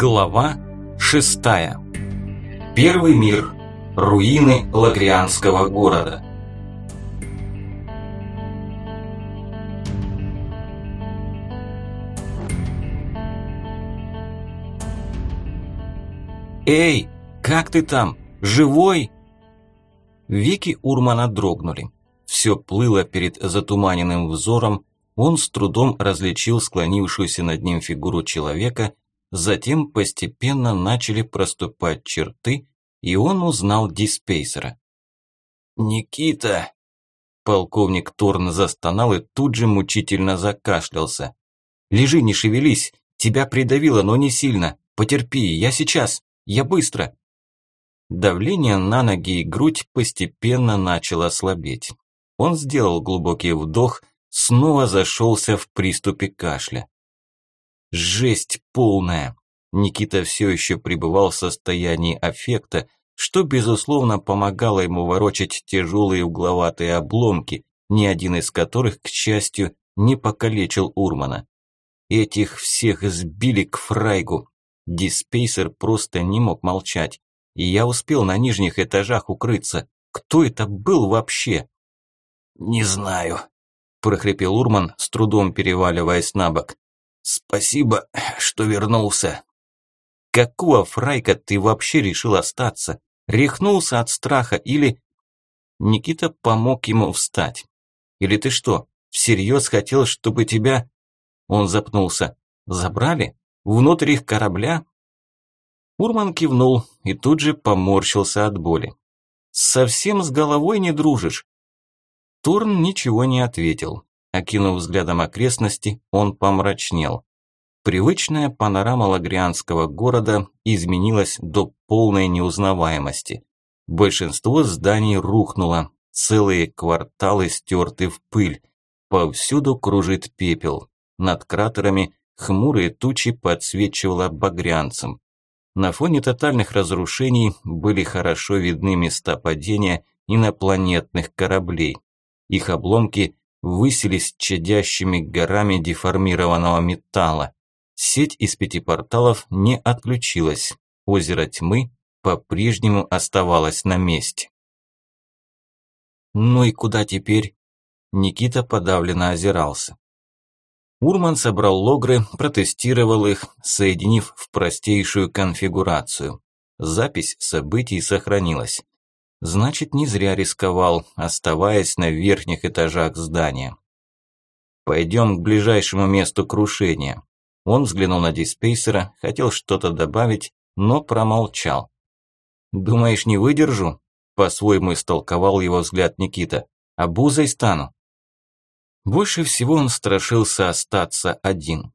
Глава шестая. Первый мир. Руины Лагрианского города. «Эй, как ты там? Живой?» Веки Урмана дрогнули. Все плыло перед затуманенным взором, он с трудом различил склонившуюся над ним фигуру человека, затем постепенно начали проступать черты, и он узнал диспейсера. «Никита!» Полковник Торн застонал и тут же мучительно закашлялся. «Лежи, не шевелись, тебя придавило, но не сильно. Потерпи, я сейчас, я быстро!» Давление на ноги и грудь постепенно начало слабеть. Он сделал глубокий вдох, снова зашелся в приступе кашля. Жесть полная. Никита все еще пребывал в состоянии аффекта, что, безусловно, помогало ему ворочать тяжелые угловатые обломки, ни один из которых, к счастью, не покалечил Урмана. Этих всех сбили к фрайгу. Диспейсер просто не мог молчать. И я успел на нижних этажах укрыться. Кто это был вообще? «Не знаю», – прохрипел Урман, с трудом переваливаясь на бок. «Спасибо, что вернулся». «Какого фрайка ты вообще решил остаться? Рехнулся от страха или...» Никита помог ему встать. «Или ты что, всерьез хотел, чтобы тебя...» Он запнулся. «Забрали? Внутрь их корабля?» Урман кивнул и тут же поморщился от боли. «Совсем с головой не дружишь?» Турн ничего не ответил. Окинув взглядом окрестности, он помрачнел. Привычная панорама Лагрианского города изменилась до полной неузнаваемости. Большинство зданий рухнуло, целые кварталы стерты в пыль. Повсюду кружит пепел. Над кратерами хмурые тучи подсвечивало багрянцем. На фоне тотальных разрушений были хорошо видны места падения инопланетных кораблей. Их обломки высились чадящими горами деформированного металла. Сеть из пяти порталов не отключилась. Озеро тьмы по-прежнему оставалось на месте. «Ну и куда теперь?» Никита подавленно озирался. Урман собрал логры, протестировал их, соединив в простейшую конфигурацию. Запись событий сохранилась. Значит, не зря рисковал, оставаясь на верхних этажах здания. Пойдем к ближайшему месту крушения. Он взглянул на диспейсера, хотел что-то добавить, но промолчал. «Думаешь, не выдержу?» По-своему истолковал его взгляд Никита. «Обузой стану». Больше всего он страшился остаться один.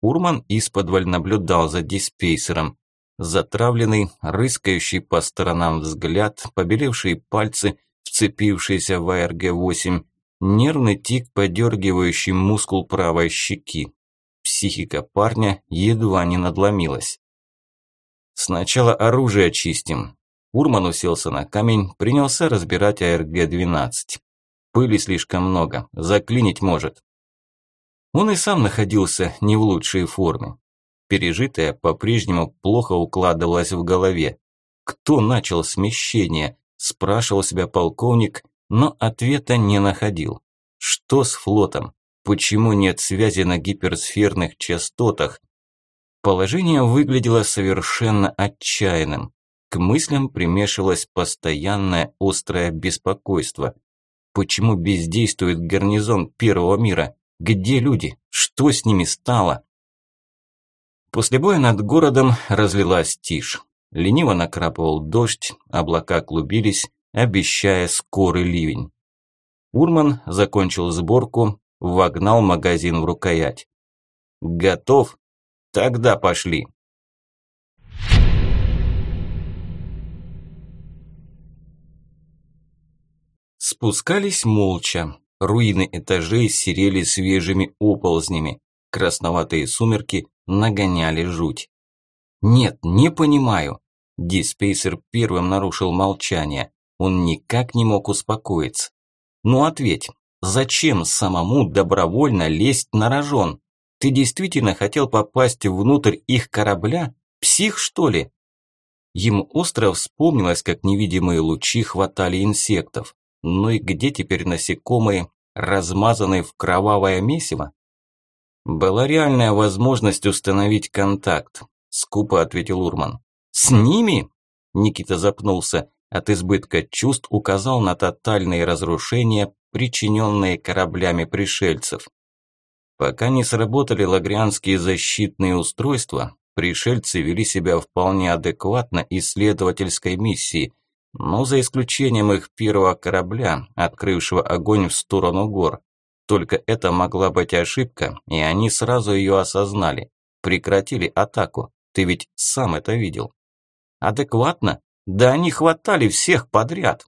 Урман исподволь наблюдал за диспейсером, Затравленный, рыскающий по сторонам взгляд, побелевшие пальцы, вцепившиеся в АРГ-8, нервный тик, подергивающий мускул правой щеки. Психика парня едва не надломилась. «Сначала оружие чистим». Урман уселся на камень, принялся разбирать АРГ-12. Пыли слишком много, заклинить может. Он и сам находился не в лучшей форме. Пережитое по-прежнему плохо укладывалось в голове. Кто начал смещение? Спрашивал себя полковник, но ответа не находил. Что с флотом? Почему нет связи на гиперсферных частотах? Положение выглядело совершенно отчаянным. К мыслям примешивалось постоянное острое беспокойство. Почему бездействует гарнизон Первого мира? Где люди? Что с ними стало? После боя над городом разлилась тишь. Лениво накрапывал дождь, облака клубились, обещая скорый ливень. Урман закончил сборку, вогнал магазин в рукоять. «Готов? Тогда пошли!» Спускались молча. Руины этажей серели свежими оползнями. Красноватые сумерки нагоняли жуть. «Нет, не понимаю». Диспейсер первым нарушил молчание. Он никак не мог успокоиться. «Ну ответь, зачем самому добровольно лезть на рожон? Ты действительно хотел попасть внутрь их корабля Псих, что ли? Ему остро вспомнилось, как невидимые лучи хватали инсектов. Ну и где теперь насекомые, размазанные в кровавое месиво? Была реальная возможность установить контакт, скупо ответил Урман. С ними? Никита запнулся. От избытка чувств указал на тотальные разрушения, причиненные кораблями пришельцев. Пока не сработали лагрианские защитные устройства, пришельцы вели себя вполне адекватно исследовательской миссии, но за исключением их первого корабля, открывшего огонь в сторону гор. Только это могла быть ошибка, и они сразу ее осознали. Прекратили атаку. Ты ведь сам это видел. Адекватно? Да они хватали всех подряд.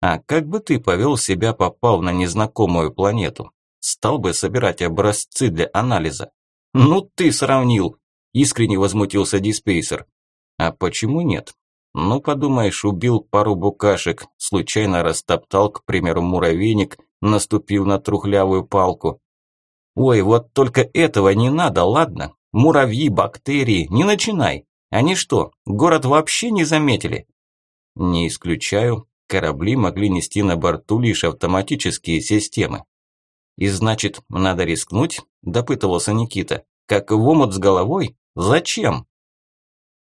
А как бы ты повел себя, попав на незнакомую планету? Стал бы собирать образцы для анализа? Ну ты сравнил, искренне возмутился Диспейсер. А почему нет? Ну, подумаешь, убил пару букашек, случайно растоптал, к примеру, муравейник, наступив на трухлявую палку. Ой, вот только этого не надо, ладно? Муравьи, бактерии, не начинай. Они что, город вообще не заметили? Не исключаю, корабли могли нести на борту лишь автоматические системы. И значит, надо рискнуть? Допытывался Никита. Как в омут с головой? Зачем?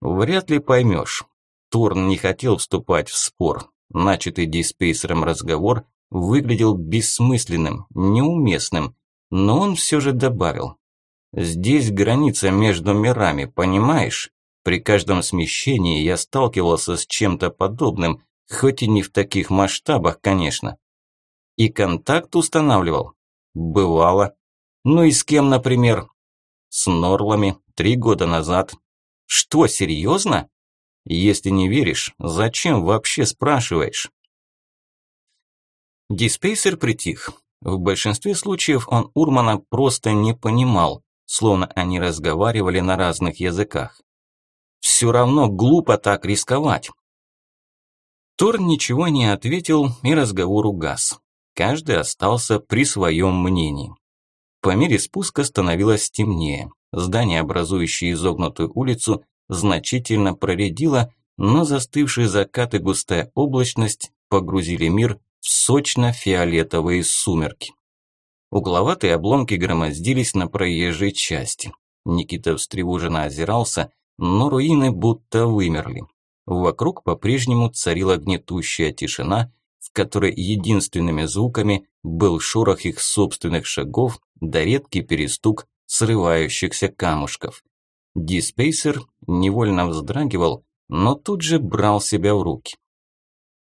Вряд ли поймешь. Торн не хотел вступать в спор. Начатый диспейсером разговор выглядел бессмысленным, неуместным, но он все же добавил. «Здесь граница между мирами, понимаешь? При каждом смещении я сталкивался с чем-то подобным, хоть и не в таких масштабах, конечно. И контакт устанавливал? Бывало. Ну и с кем, например? С Норлами, три года назад. Что, серьезно? Если не веришь, зачем вообще спрашиваешь? Диспейсер притих. В большинстве случаев он Урмана просто не понимал, словно они разговаривали на разных языках. Все равно глупо так рисковать. Тор ничего не ответил, и разговор угас. Каждый остался при своем мнении. По мере спуска становилось темнее. Здание, образующее изогнутую улицу, значительно проредило, но застывшие закат и густая облачность погрузили мир сочно-фиолетовые сумерки. Угловатые обломки громоздились на проезжей части. Никита встревоженно озирался, но руины будто вымерли. Вокруг по-прежнему царила гнетущая тишина, в которой единственными звуками был шорох их собственных шагов да редкий перестук срывающихся камушков. Диспейсер невольно вздрагивал, но тут же брал себя в руки.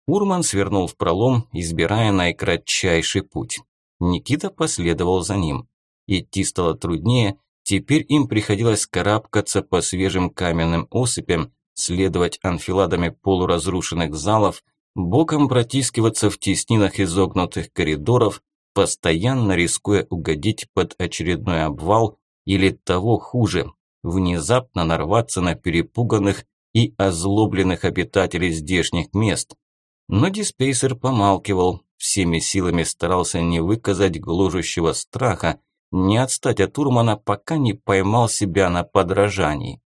Урман свернул в пролом, избирая наикратчайший путь. Никита последовал за ним. Идти стало труднее, теперь им приходилось карабкаться по свежим каменным осыпям, следовать анфиладами полуразрушенных залов, боком протискиваться в теснинах изогнутых коридоров, постоянно рискуя угодить под очередной обвал или того хуже, внезапно нарваться на перепуганных и озлобленных обитателей здешних мест. Но диспейсер помалкивал, всеми силами старался не выказать гложущего страха, не отстать от Урмана, пока не поймал себя на подражании.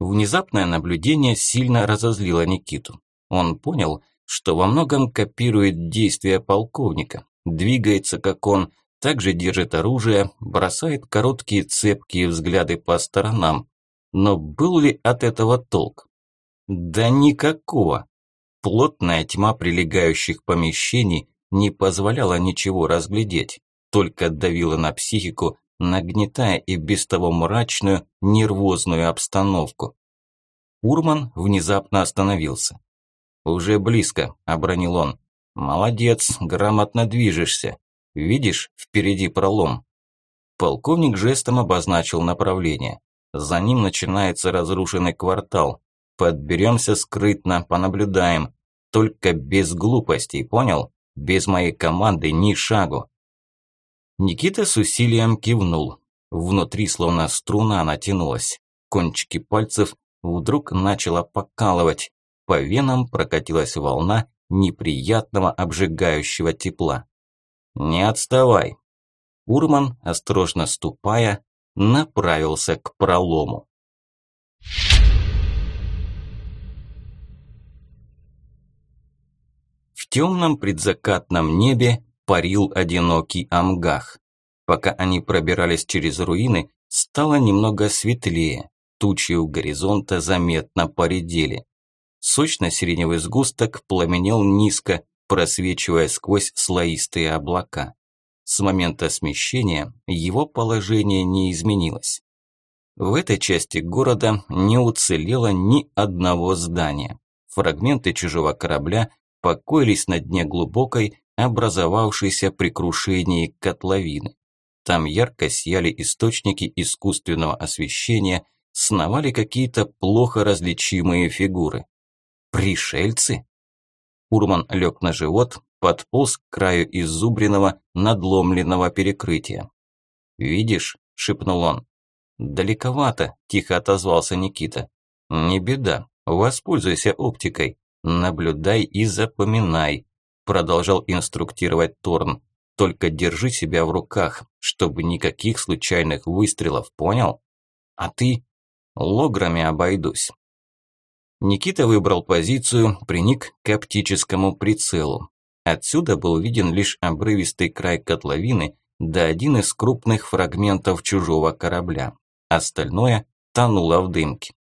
Внезапное наблюдение сильно разозлило Никиту. Он понял, что во многом копирует действия полковника, двигается как он, также держит оружие, бросает короткие цепкие взгляды по сторонам. Но был ли от этого толк? Да никакого. Плотная тьма прилегающих помещений не позволяла ничего разглядеть, только давила на психику, нагнетая и без того мрачную, нервозную обстановку. Урман внезапно остановился. «Уже близко», – обронил он. «Молодец, грамотно движешься. Видишь, впереди пролом». Полковник жестом обозначил направление. За ним начинается разрушенный квартал. Подберемся скрытно, понаблюдаем. Только без глупостей, понял? Без моей команды ни шагу. Никита с усилием кивнул. Внутри словно струна натянулась. Кончики пальцев вдруг начало покалывать. По венам прокатилась волна неприятного обжигающего тепла. «Не отставай!» Урман, осторожно ступая, направился к пролому. Темном предзакатном небе парил одинокий амгах. Пока они пробирались через руины, стало немного светлее, тучи у горизонта заметно поредели. Сочно-сиреневый сгусток пламенел низко, просвечивая сквозь слоистые облака. С момента смещения его положение не изменилось. В этой части города не уцелело ни одного здания. Фрагменты чужого корабля покоились на дне глубокой, образовавшейся при крушении котловины. Там ярко сияли источники искусственного освещения, сновали какие-то плохо различимые фигуры. Пришельцы? Урман лег на живот, подполз к краю изубренного, надломленного перекрытия. «Видишь?» – шепнул он. «Далековато», – тихо отозвался Никита. «Не беда, воспользуйся оптикой, наблюдай и запоминай», – продолжал инструктировать Торн. «Только держи себя в руках, чтобы никаких случайных выстрелов, понял? А ты?» «Лограми обойдусь. Никита выбрал позицию, приник к оптическому прицелу. Отсюда был виден лишь обрывистый край котловины, да один из крупных фрагментов чужого корабля. Остальное тонуло в дымке.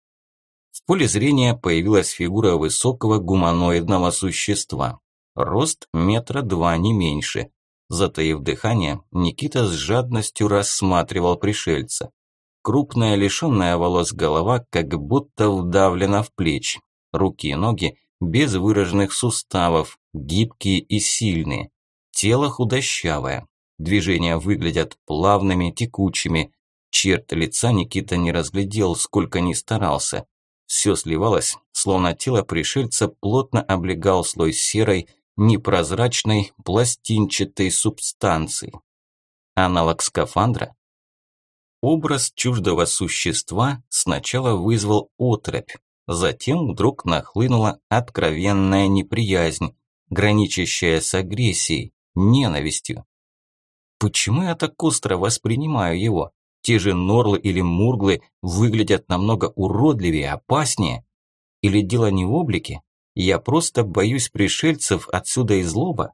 В поле зрения появилась фигура высокого гуманоидного существа. Рост метра два, не меньше. Затаив дыхание, Никита с жадностью рассматривал пришельца. Крупная, лишенная волос голова, как будто вдавлена в плечи. Руки и ноги без выраженных суставов, гибкие и сильные. Тело худощавое. Движения выглядят плавными, текучими. Черт лица Никита не разглядел, сколько ни старался. Все сливалось, словно тело пришельца плотно облегал слой серой, непрозрачной, пластинчатой субстанции. Аналог скафандра? Образ чуждого существа сначала вызвал отрыбь, затем вдруг нахлынула откровенная неприязнь, граничащая с агрессией, ненавистью. Почему я так остро воспринимаю его? Те же норлы или мурглы выглядят намного уродливее, опаснее. Или дело не в облике? Я просто боюсь пришельцев отсюда и злоба.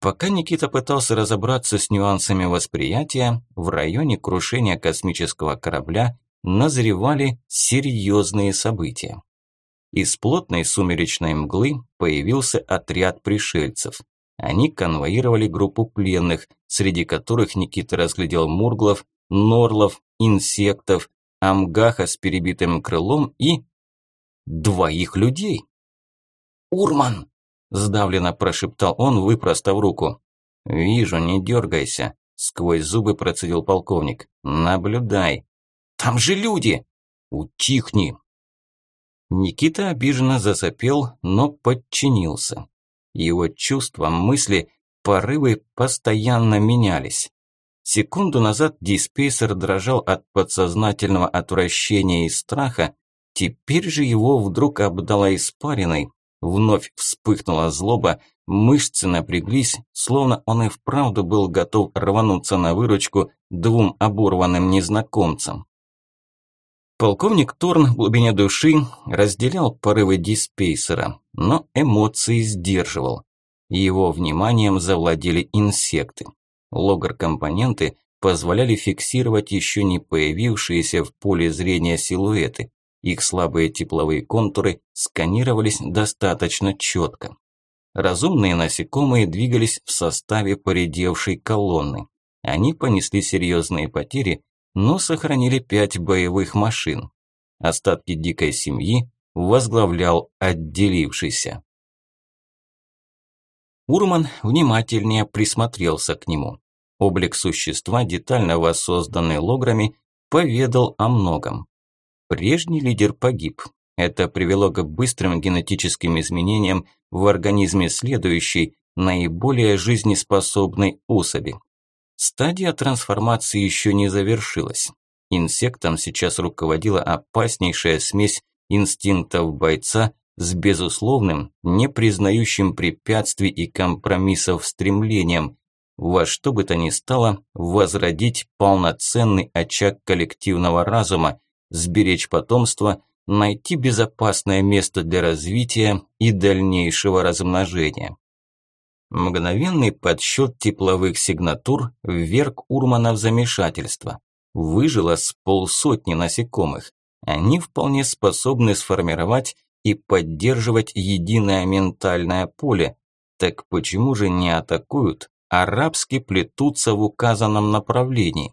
Пока Никита пытался разобраться с нюансами восприятия, в районе крушения космического корабля назревали серьезные события. Из плотной сумеречной мглы появился отряд пришельцев. Они конвоировали группу пленных, среди которых Никита разглядел мурглов, норлов, инсектов, амгаха с перебитым крылом и... двоих людей. «Урман!» Сдавленно прошептал он, выпростав руку. «Вижу, не дергайся», – сквозь зубы процедил полковник. «Наблюдай». «Там же люди!» «Утихни!» Никита обиженно засопел, но подчинился. Его чувства, мысли, порывы постоянно менялись. Секунду назад диспейсер дрожал от подсознательного отвращения и страха, теперь же его вдруг обдала испариной, Вновь вспыхнула злоба, мышцы напряглись, словно он и вправду был готов рвануться на выручку двум оборванным незнакомцам. Полковник Торн в глубине души разделял порывы диспейсера, но эмоции сдерживал. Его вниманием завладели инсекты. Логар-компоненты позволяли фиксировать еще не появившиеся в поле зрения силуэты. Их слабые тепловые контуры сканировались достаточно четко. Разумные насекомые двигались в составе поредевшей колонны. Они понесли серьезные потери, но сохранили пять боевых машин. Остатки дикой семьи возглавлял отделившийся. Урман внимательнее присмотрелся к нему. Облик существа, детально воссозданный лограми, поведал о многом. Прежний лидер погиб. Это привело к быстрым генетическим изменениям в организме следующей, наиболее жизнеспособной особи. Стадия трансформации еще не завершилась. Инсектом сейчас руководила опаснейшая смесь инстинктов бойца с безусловным, не признающим препятствий и компромиссов стремлением, во что бы то ни стало возродить полноценный очаг коллективного разума, сберечь потомство, найти безопасное место для развития и дальнейшего размножения. Мгновенный подсчет тепловых сигнатур вверг Урмана в замешательство. Выжило с полсотни насекомых. Они вполне способны сформировать и поддерживать единое ментальное поле. Так почему же не атакуют, а рабски плетутся в указанном направлении?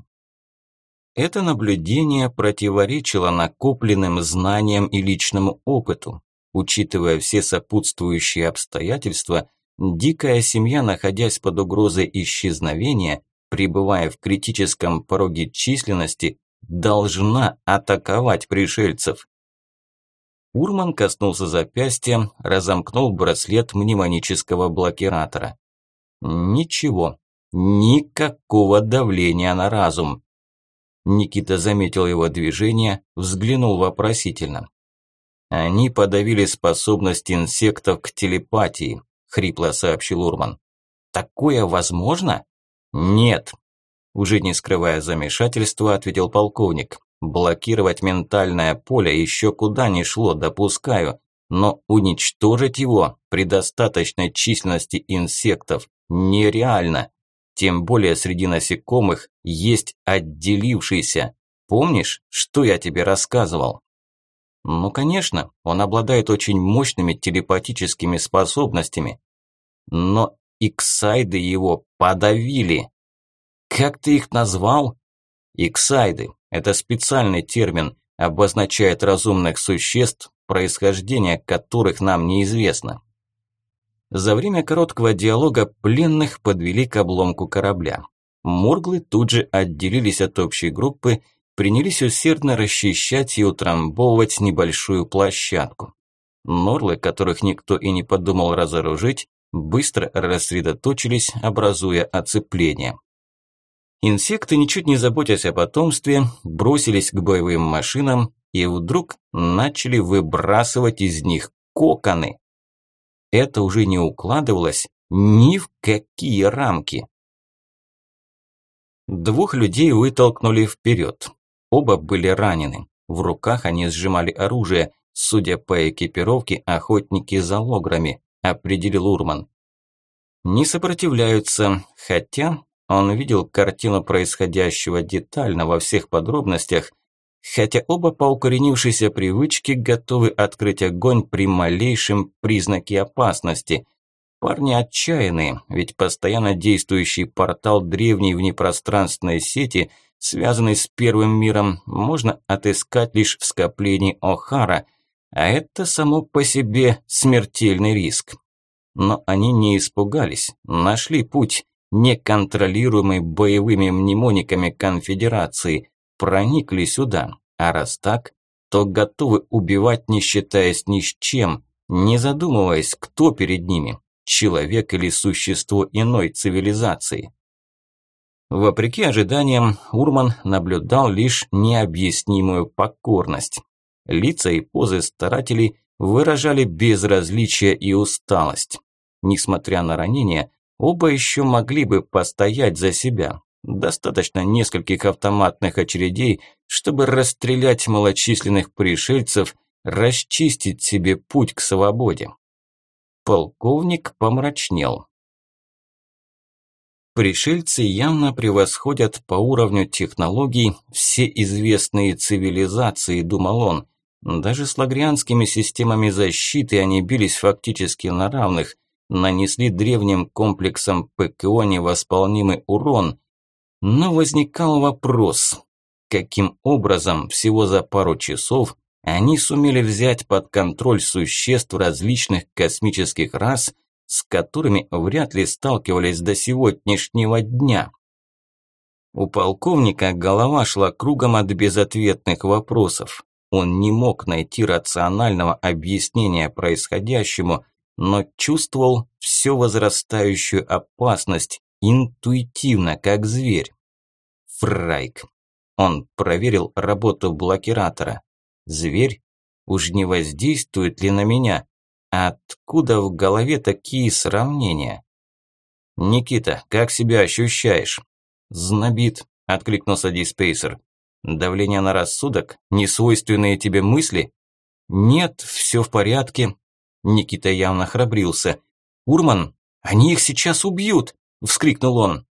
Это наблюдение противоречило накопленным знаниям и личному опыту. Учитывая все сопутствующие обстоятельства, дикая семья, находясь под угрозой исчезновения, пребывая в критическом пороге численности, должна атаковать пришельцев. Урман коснулся запястья, разомкнул браслет мнемонического блокиратора. Ничего, никакого давления на разум. Никита заметил его движение, взглянул вопросительно. «Они подавили способность инсектов к телепатии», – хрипло сообщил Урман. «Такое возможно?» «Нет», – уже не скрывая замешательства, ответил полковник. «Блокировать ментальное поле еще куда ни шло, допускаю, но уничтожить его при достаточной численности инсектов нереально. Тем более среди насекомых есть отделившийся. Помнишь, что я тебе рассказывал? Ну, конечно, он обладает очень мощными телепатическими способностями. Но иксайды его подавили. Как ты их назвал? Иксайды – это специальный термин, обозначает разумных существ, происхождение которых нам неизвестно. За время короткого диалога пленных подвели к обломку корабля. Мурглы тут же отделились от общей группы, принялись усердно расчищать и утрамбовывать небольшую площадку. Норлы, которых никто и не подумал разоружить, быстро рассредоточились, образуя оцепление. Инсекты, ничуть не заботясь о потомстве, бросились к боевым машинам и вдруг начали выбрасывать из них коконы это уже не укладывалось ни в какие рамки. Двух людей вытолкнули вперед. Оба были ранены. В руках они сжимали оружие, судя по экипировке, охотники за лограми, определил Урман. Не сопротивляются, хотя он видел картину происходящего детально во всех подробностях хотя оба по укоренившейся привычке готовы открыть огонь при малейшем признаке опасности. Парни отчаянные, ведь постоянно действующий портал древней внепространственной сети, связанный с первым миром, можно отыскать лишь в скоплении О'Хара, а это само по себе смертельный риск. Но они не испугались, нашли путь, неконтролируемый боевыми мнемониками конфедерации, проникли сюда, а раз так, то готовы убивать, не считаясь ни с чем, не задумываясь, кто перед ними, человек или существо иной цивилизации. Вопреки ожиданиям, Урман наблюдал лишь необъяснимую покорность. Лица и позы старателей выражали безразличие и усталость. Несмотря на ранения, оба еще могли бы постоять за себя, Достаточно нескольких автоматных очередей, чтобы расстрелять малочисленных пришельцев, расчистить себе путь к свободе. Полковник помрачнел. Пришельцы явно превосходят по уровню технологий все известные цивилизации, думал он. Даже с лагрианскими системами защиты они бились фактически на равных, нанесли древним комплексам ПКО невосполнимый урон, но возникал вопрос, каким образом всего за пару часов они сумели взять под контроль существ различных космических рас, с которыми вряд ли сталкивались до сегодняшнего дня. У полковника голова шла кругом от безответных вопросов. Он не мог найти рационального объяснения происходящему, но чувствовал все возрастающую опасность, интуитивно, как зверь. Фрайк. Он проверил работу блокиратора. Зверь? Уж не воздействует ли на меня? Откуда в голове такие сравнения? «Никита, как себя ощущаешь?» «Знобит», – откликнулся Диспейсер. Давление на рассудок? Несвойственные тебе мысли? Нет, все в порядке. Никита явно храбрился. Урман, они их сейчас убьют, вскрикнул он.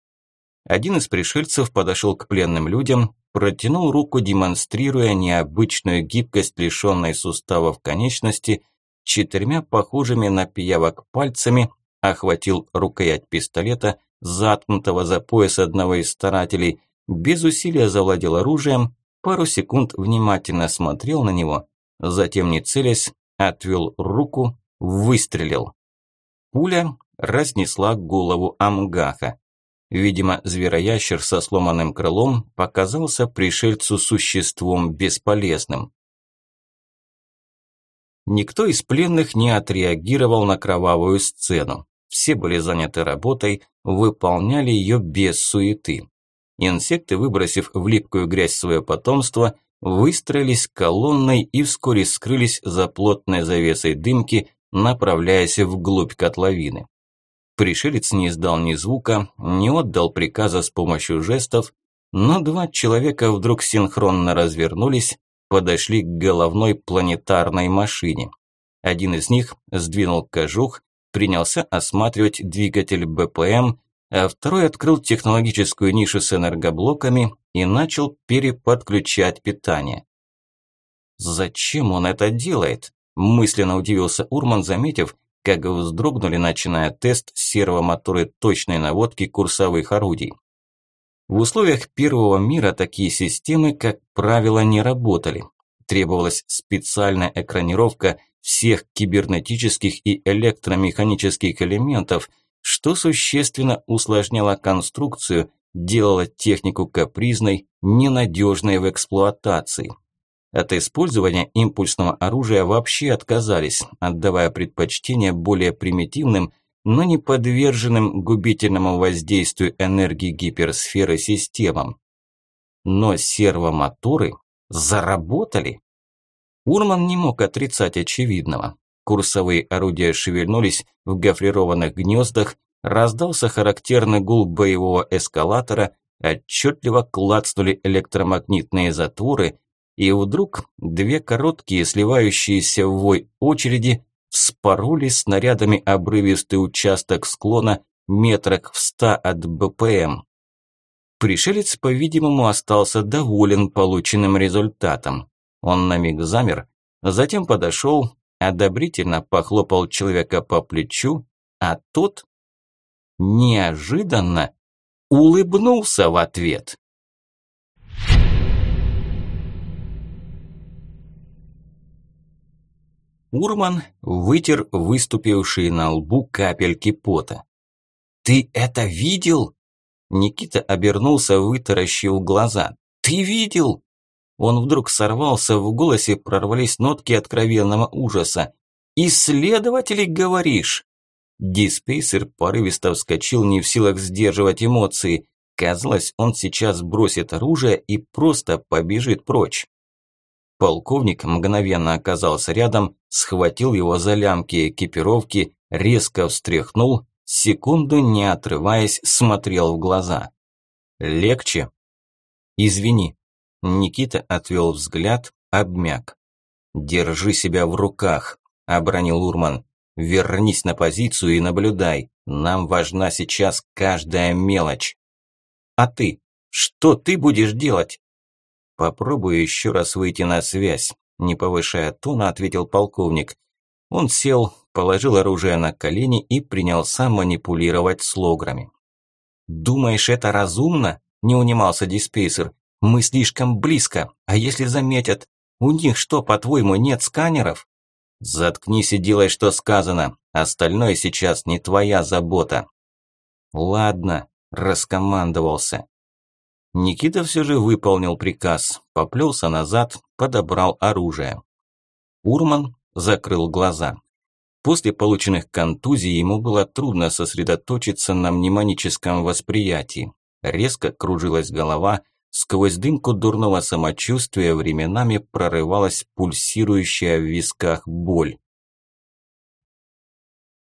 Один из пришельцев подошел к пленным людям, протянул руку, демонстрируя необычную гибкость лишенной суставов конечности, четырьмя похожими на пиявок пальцами охватил рукоять пистолета, заткнутого за пояс одного из старателей, без усилия завладел оружием, пару секунд внимательно смотрел на него, затем, не целясь, отвел руку, выстрелил. Пуля разнесла голову Амгаха. Видимо, звероящер со сломанным крылом показался пришельцу существом бесполезным. Никто из пленных не отреагировал на кровавую сцену. Все были заняты работой, выполняли ее без суеты. Инсекты, выбросив в липкую грязь свое потомство, выстроились колонной и вскоре скрылись за плотной завесой дымки, направляясь вглубь котловины. Пришелец не издал ни звука, не отдал приказа с помощью жестов, но два человека вдруг синхронно развернулись, подошли к головной планетарной машине. Один из них сдвинул кожух, принялся осматривать двигатель БПМ, а второй открыл технологическую нишу с энергоблоками и начал переподключать питание. «Зачем он это делает?» – мысленно удивился Урман, заметив, как вздрогнули, начиная тест сервомоторы точной наводки курсовых орудий. В условиях первого мира такие системы, как правило, не работали. Требовалась специальная экранировка всех кибернетических и электромеханических элементов, что существенно усложняло конструкцию, делало технику капризной, ненадежной в эксплуатации. От использования импульсного оружия вообще отказались, отдавая предпочтение более примитивным, но не подверженным губительному воздействию энергии гиперсферы системам. Но сервомоторы заработали. Урман не мог отрицать очевидного. Курсовые орудия шевельнулись в гофрированных гнездах, раздался характерный гул боевого эскалатора, отчетливо клацнули электромагнитные затворы, и вдруг две короткие, сливающиеся в вой очереди вспороли снарядами обрывистый участок склона метрах в ста от БПМ. Пришелец, по-видимому, остался доволен полученным результатом. Он на миг замер, затем подошел, одобрительно похлопал человека по плечу, а тот неожиданно улыбнулся в ответ. Урман вытер выступившие на лбу капельки пота. «Ты это видел?» Никита обернулся, вытаращив глаза. «Ты видел?» Он вдруг сорвался, в голосе прорвались нотки откровенного ужаса. «Исследователи, говоришь?» Диспейсер порывисто вскочил, не в силах сдерживать эмоции. Казалось, он сейчас бросит оружие и просто побежит прочь. Полковник мгновенно оказался рядом, схватил его за лямки экипировки, резко встряхнул, секунду не отрываясь, смотрел в глаза. «Легче?» «Извини», Никита отвел взгляд, обмяк. «Держи себя в руках», – обронил Урман. «Вернись на позицию и наблюдай. Нам важна сейчас каждая мелочь». «А ты? Что ты будешь делать?» «Попробую еще раз выйти на связь», – не повышая тона, ответил полковник. Он сел, положил оружие на колени и принялся манипулировать слограми. «Думаешь, это разумно?» – не унимался диспейсер. Мы слишком близко, а если заметят? У них что, по-твоему, нет сканеров? Заткнись и делай, что сказано. Остальное сейчас не твоя забота. Ладно, раскомандовался. Никита все же выполнил приказ, поплелся назад, подобрал оружие. Урман закрыл глаза. После полученных контузий ему было трудно сосредоточиться на мнемоническом восприятии. Резко кружилась голова, Сквозь дымку дурного самочувствия временами прорывалась пульсирующая в висках боль.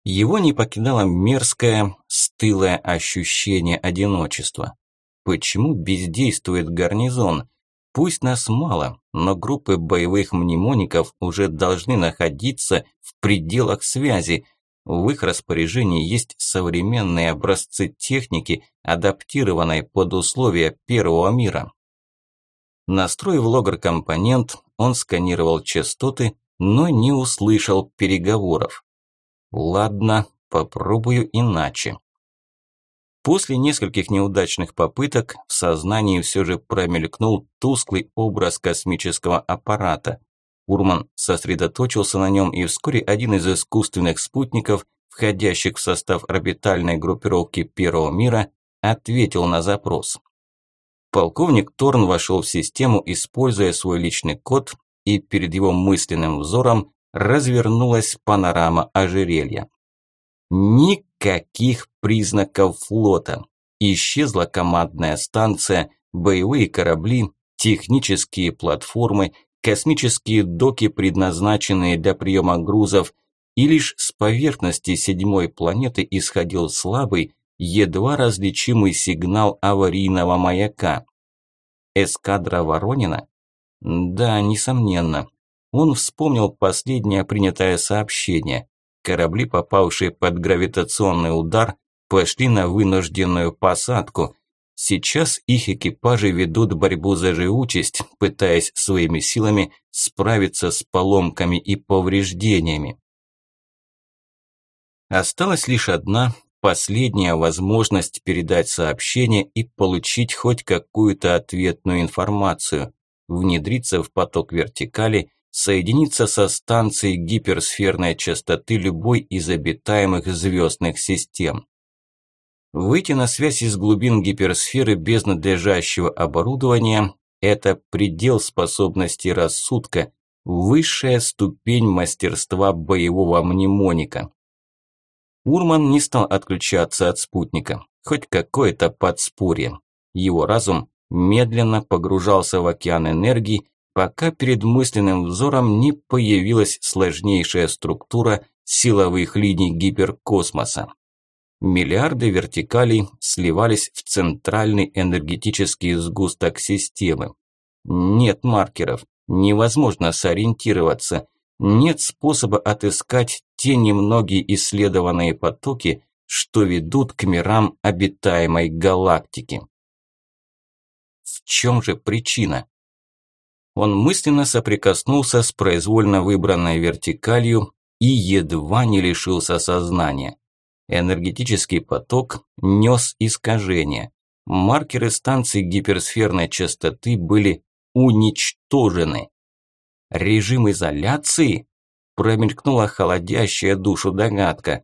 Его не покидало мерзкое, стылое ощущение одиночества. Почему бездействует гарнизон? Пусть нас мало, но группы боевых мнемоников уже должны находиться в пределах связи. В их распоряжении есть современные образцы техники, адаптированной под условия первого мира. Настроив логер-компонент, он сканировал частоты, но не услышал переговоров. Ладно, попробую иначе. После нескольких неудачных попыток в сознании все же промелькнул тусклый образ космического аппарата. Урман сосредоточился на нем, и вскоре один из искусственных спутников, входящих в состав орбитальной группировки Первого мира, ответил на запрос. Полковник Торн вошел в систему, используя свой личный код, и перед его мысленным взором развернулась панорама ожерелья. Никаких признаков флота. Исчезла командная станция, боевые корабли, технические платформы, космические доки, предназначенные для приема грузов, и лишь с поверхности седьмой планеты исходил слабый, едва различимый сигнал аварийного маяка. Эскадра Воронина? Да, несомненно. Он вспомнил последнее принятое сообщение. Корабли, попавшие под гравитационный удар, пошли на вынужденную посадку. Сейчас их экипажи ведут борьбу за живучесть, пытаясь своими силами справиться с поломками и повреждениями. Осталась лишь одна, последняя возможность передать сообщение и получить хоть какую-то ответную информацию, внедриться в поток вертикали – соединиться со станцией гиперсферной частоты любой из обитаемых звездных систем. Выйти на связь из глубин гиперсферы без надлежащего оборудования – это предел способности рассудка, высшая ступень мастерства боевого мнемоника. Урман не стал отключаться от спутника, хоть какое-то подспорье. Его разум медленно погружался в океан энергии, пока перед мысленным взором не появилась сложнейшая структура силовых линий гиперкосмоса. Миллиарды вертикалей сливались в центральный энергетический сгусток системы. Нет маркеров, невозможно сориентироваться, нет способа отыскать те немногие исследованные потоки, что ведут к мирам обитаемой галактики. В чем же причина? Он мысленно соприкоснулся с произвольно выбранной вертикалью и едва не лишился сознания. Энергетический поток нес искажения. Маркеры станции гиперсферной частоты были уничтожены. Режим изоляции? Промелькнула холодящая душу догадка.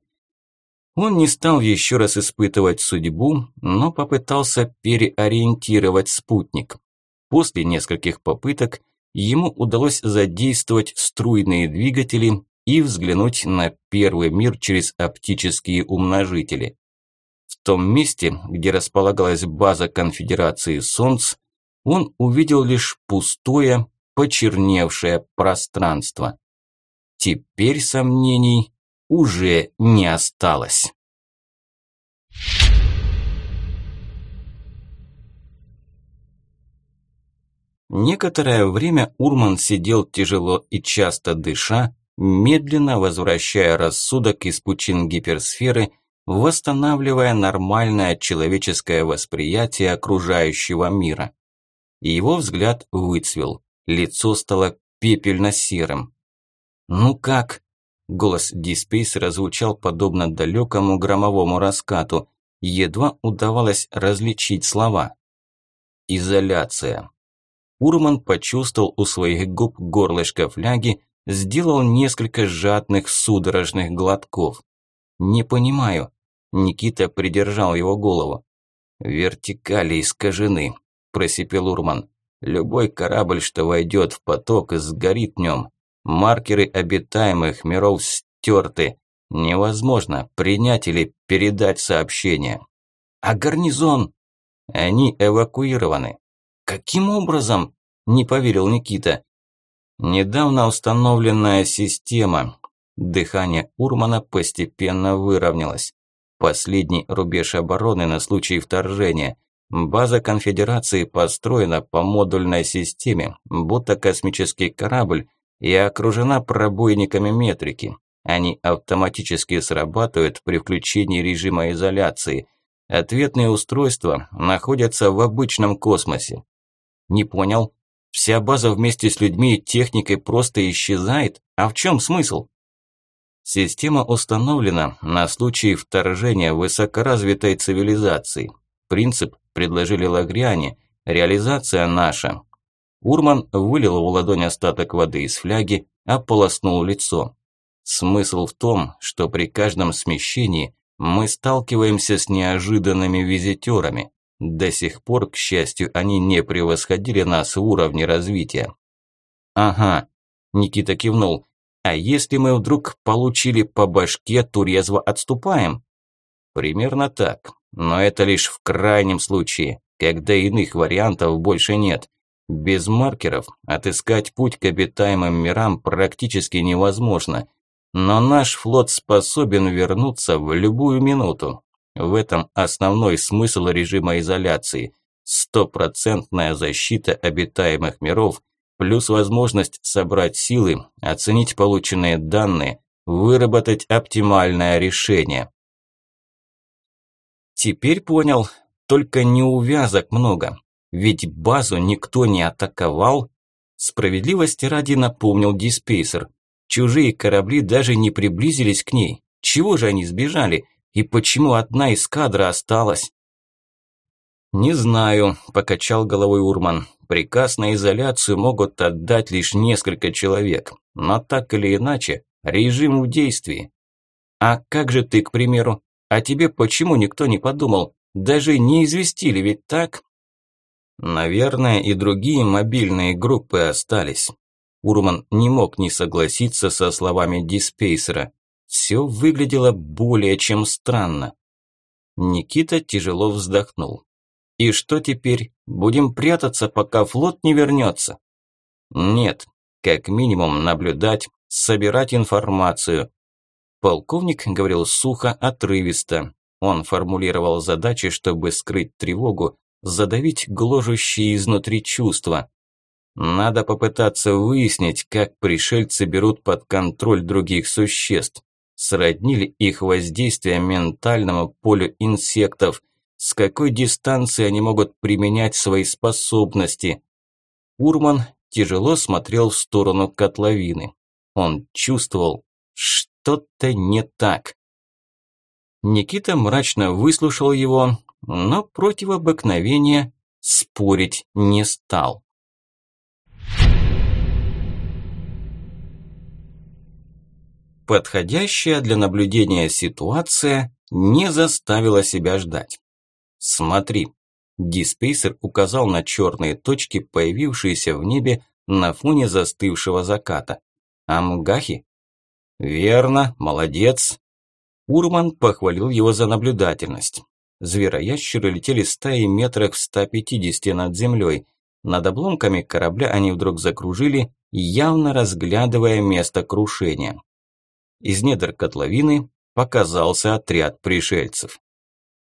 Он не стал еще раз испытывать судьбу, но попытался переориентировать спутник. После нескольких попыток ему удалось задействовать струйные двигатели и взглянуть на первый мир через оптические умножители. В том месте, где располагалась база конфедерации Солнц, он увидел лишь пустое, почерневшее пространство. Теперь сомнений уже не осталось. Некоторое время Урман сидел тяжело и часто дыша, медленно возвращая рассудок из пучин гиперсферы, восстанавливая нормальное человеческое восприятие окружающего мира. Его взгляд выцвел, лицо стало пепельно-серым. «Ну как?» – голос Диспейс раззвучал подобно далекому громовому раскату. Едва удавалось различить слова. «Изоляция», Урман почувствовал у своих губ горлышко фляги, сделал несколько жадных судорожных глотков. «Не понимаю». Никита придержал его голову. «Вертикали искажены», – просипел Урман. «Любой корабль, что войдет в поток, сгорит в нем. Маркеры обитаемых миров стерты. Невозможно принять или передать сообщение. А гарнизон? Они эвакуированы. «Каким образом?» – не поверил Никита. «Недавно установленная система». Дыхание Урмана постепенно выровнялось. Последний рубеж обороны на случай вторжения. База конфедерации построена по модульной системе, будто космический корабль, и окружена пробойниками метрики. Они автоматически срабатывают при включении режима изоляции. Ответные устройства находятся в обычном космосе. Не понял. Вся база вместе с людьми и техникой просто исчезает? А в чем смысл? Система установлена на случай вторжения высокоразвитой цивилизации. Принцип предложили лагриане, реализация наша. Урман вылил в ладонь остаток воды из фляги, ополоснул лицо. Смысл в том, что при каждом смещении мы сталкиваемся с неожиданными визитерами. До сих пор, к счастью, они не превосходили нас в уровне развития. Ага, Никита кивнул. А если мы вдруг получили по башке, то резво отступаем? Примерно так. Но это лишь в крайнем случае, когда иных вариантов больше нет. Без маркеров отыскать путь к обитаемым мирам практически невозможно. Но наш флот способен вернуться в любую минуту. В этом основной смысл режима изоляции. Стопроцентная защита обитаемых миров, плюс возможность собрать силы, оценить полученные данные, выработать оптимальное решение. Теперь понял, только не увязок много. Ведь базу никто не атаковал. Справедливости ради напомнил диспейсер. Чужие корабли даже не приблизились к ней. Чего же они сбежали? И почему одна эскадра осталась? «Не знаю», – покачал головой Урман. «Приказ на изоляцию могут отдать лишь несколько человек. Но так или иначе, режим в действии. А как же ты, к примеру? А тебе почему никто не подумал? Даже не известили, ведь так? Наверное, и другие мобильные группы остались. Урман не мог не согласиться со словами диспейсера. Все выглядело более чем странно. Никита тяжело вздохнул. «И что теперь? Будем прятаться, пока флот не вернется?» «Нет, как минимум наблюдать, собирать информацию. Полковник говорил сухо, отрывисто. Он формулировал задачи, чтобы скрыть тревогу, задавить гложущие изнутри чувства. Надо попытаться выяснить, как пришельцы берут под контроль других существ. Сроднили их воздействие ментальному полю инсектов, с какой дистанции они могут применять свои способности. Урман тяжело смотрел в сторону котловины. Он чувствовал, что что-то не так. Никита мрачно выслушал его, но против обыкновения спорить не стал. Подходящая для наблюдения ситуация не заставила себя ждать. Смотри, диспейсер указал на черные точки, появившиеся в небе на фоне застывшего заката. Амгахи «Верно, молодец». Урман похвалил его за наблюдательность. Звероящеры летели стаи метрах в 150 над землей. Над обломками корабля они вдруг закружили, явно разглядывая место крушения. Из недр котловины показался отряд пришельцев.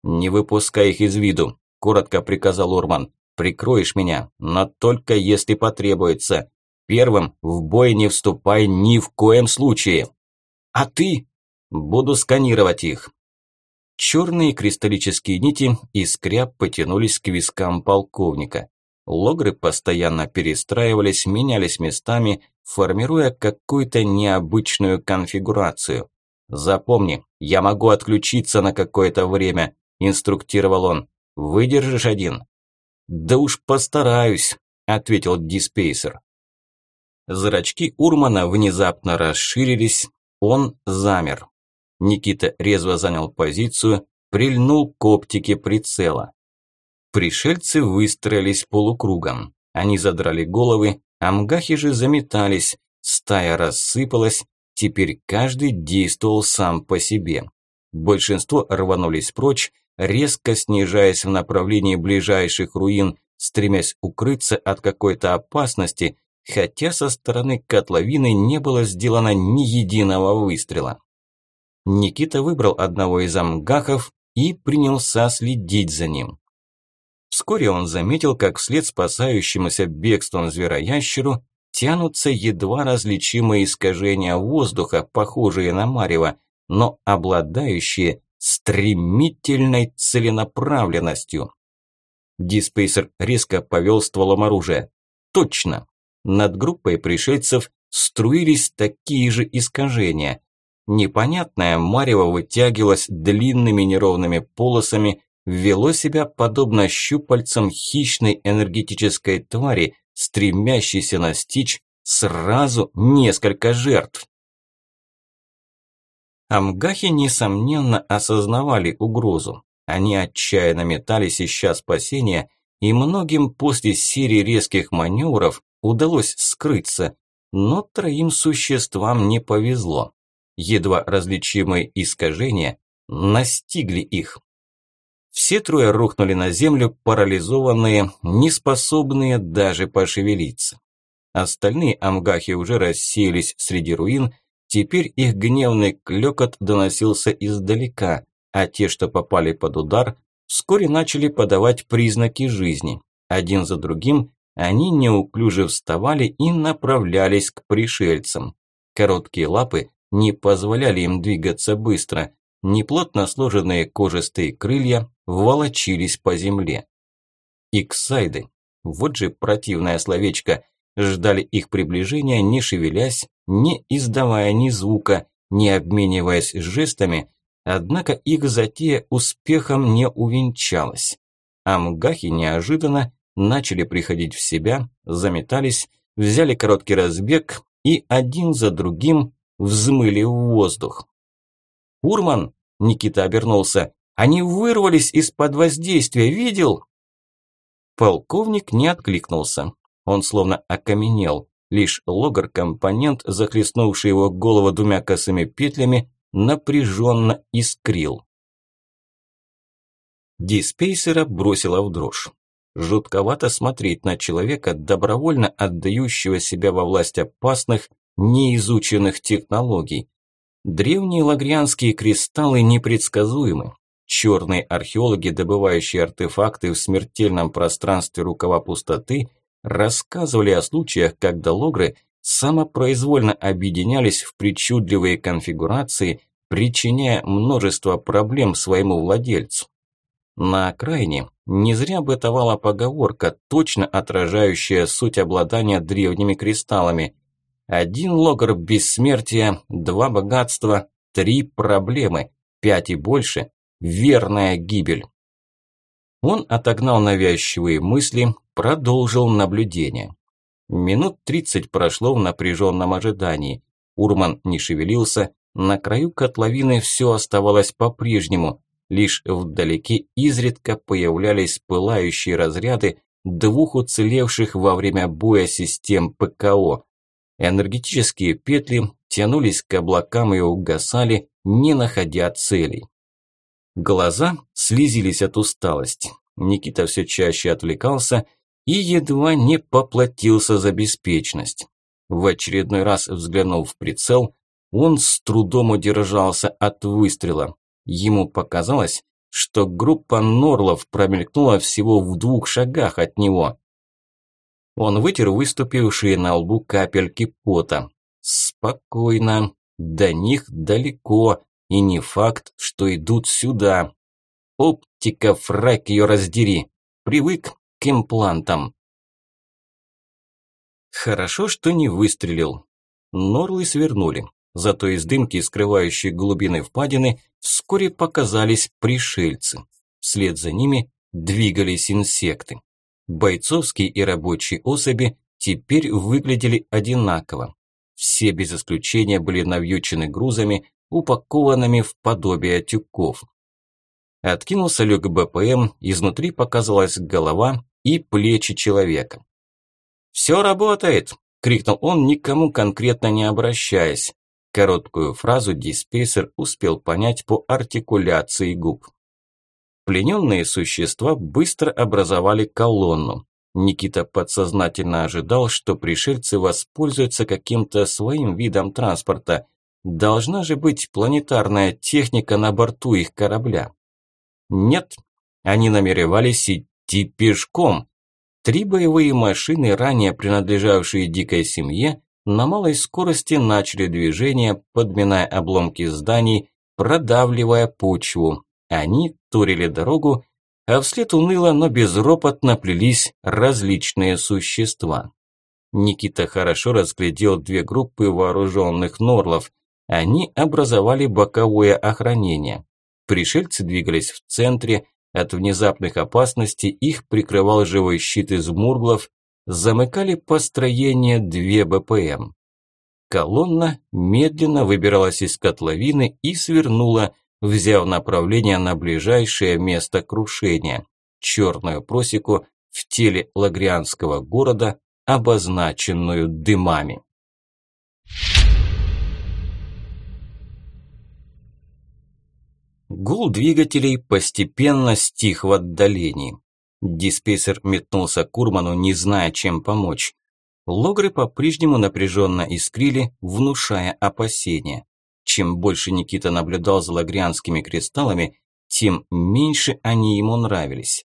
«Не выпускай их из виду», – коротко приказал Урман. «Прикроешь меня, но только если потребуется. Первым в бой не вступай ни в коем случае». А ты? Буду сканировать их. Черные кристаллические нити искря потянулись к вискам полковника. Логры постоянно перестраивались, менялись местами, формируя какую-то необычную конфигурацию. «Запомни, я могу отключиться на какое-то время», – инструктировал он. «Выдержишь один?» «Да уж постараюсь», – ответил диспейсер. Зрачки Урмана внезапно расширились, он замер. Никита резво занял позицию, прильнул к оптике прицела. Пришельцы выстроились полукругом. Они задрали головы, а мгахи же заметались, стая рассыпалась, теперь каждый действовал сам по себе. Большинство рванулись прочь, резко снижаясь в направлении ближайших руин, стремясь укрыться от какой-то опасности, хотя со стороны котловины не было сделано ни единого выстрела. Никита выбрал одного из амгахов и принялся следить за ним. Вскоре он заметил, как вслед спасающемуся бегством звероящеру тянутся едва различимые искажения воздуха, похожие на марево, но обладающие стремительной целенаправленностью. Диспейсер резко повел стволом оружия. Точно! Над группой пришельцев струились такие же искажения. Непонятное марево вытягивалось длинными неровными полосами, вело себя подобно щупальцам хищной энергетической твари, стремящейся настичь сразу несколько жертв. Амгахи, несомненно, осознавали угрозу. Они отчаянно метались, ища спасения, и многим после серии резких маневров удалось скрыться, но троим существам не повезло. Едва различимые искажения настигли их. Все трое рухнули на землю, парализованные, неспособные даже пошевелиться. Остальные амгахи уже рассеялись среди руин, теперь их гневный клёкот доносился издалека, а те, что попали под удар, вскоре начали подавать признаки жизни. Один за другим они неуклюже вставали и направлялись к пришельцам. Короткие лапы не позволяли им двигаться быстро, неплотно сложенные кожистые крылья волочились по земле. Иксайды, вот же противное словечко, ждали их приближения, не шевелясь, не издавая ни звука, не обмениваясь жестами, однако их затея успехом не увенчалась. Амгахи неожиданно начали приходить в себя, заметались, взяли короткий разбег и один за другим взмыли в воздух. «Урман!» – Никита обернулся. «Они вырвались из-под воздействия, видел?» Полковник не откликнулся. Он словно окаменел. Лишь логар-компонент, захлестнувший его голову двумя косыми петлями, напряженно искрил. Диспейсера бросила в дрожь. Жутковато смотреть на человека, добровольно отдающего себя во власть опасных, неизученных технологий. Древние лагрианские кристаллы непредсказуемы. Черные археологи, добывающие артефакты в смертельном пространстве рукава пустоты, рассказывали о случаях, когда логры самопроизвольно объединялись в причудливые конфигурации, причиняя множество проблем своему владельцу. На окраине не зря бытовала поговорка, точно отражающая суть обладания древними кристаллами. Один логр бессмертия, два богатства, три проблемы, пять и больше – верная гибель. Он отогнал навязчивые мысли, продолжил наблюдение. Минут тридцать прошло в напряженном ожидании. Урман не шевелился, на краю котловины все оставалось по-прежнему. Лишь вдалеке изредка появлялись пылающие разряды двух уцелевших во время боя систем ПКО. Энергетические петли тянулись к облакам и угасали, не находя целей. Глаза слезились от усталости. Никита все чаще отвлекался и едва не поплатился за беспечность. В очередной раз взглянув в прицел, он с трудом удержался от выстрела. Ему показалось, что группа Норлов промелькнула всего в двух шагах от него. Он вытер выступившие на лбу капельки пота. Спокойно, до них далеко, и не факт, что идут сюда. Оптика, фрак ее раздери. Привык к имплантам. Хорошо, что не выстрелил. Норлы свернули. Зато из дымки, скрывающей глубины впадины, вскоре показались пришельцы. Вслед за ними двигались инсекты. Бойцовские и рабочие особи теперь выглядели одинаково. Все без исключения были навьючены грузами, упакованными в подобие тюков. Откинулся люк БПМ, изнутри показалась голова и плечи человека. «Все работает!» – крикнул он, никому конкретно не обращаясь. Короткую фразу диспейсер успел понять по артикуляции губ. Плененные существа быстро образовали колонну. Никита подсознательно ожидал, что пришельцы воспользуются каким-то своим видом транспорта. Должна же быть планетарная техника на борту их корабля. Нет, они намеревались идти пешком. Три боевые машины, ранее принадлежавшие дикой семье, на малой скорости начали движение, подминая обломки зданий, продавливая почву. Они турили дорогу, а вслед уныло, но безропотно плелись различные существа. Никита хорошо разглядел две группы вооруженных норлов. Они образовали боковое охранение. Пришельцы двигались в центре, от внезапных опасностей их прикрывал живой щит из мурглов, замыкали построение две БПМ. Колонна медленно выбиралась из котловины и свернула, взяв направление на ближайшее место крушения – черную просеку в теле лагрианского города, обозначенную дымами. Гул двигателей постепенно стих в отдалении. Диспейсер метнулся к Урману, не зная, чем помочь. Логры по-прежнему напряженно искрили, внушая опасения. Чем больше Никита наблюдал за лагрианскими кристаллами, тем меньше они ему нравились.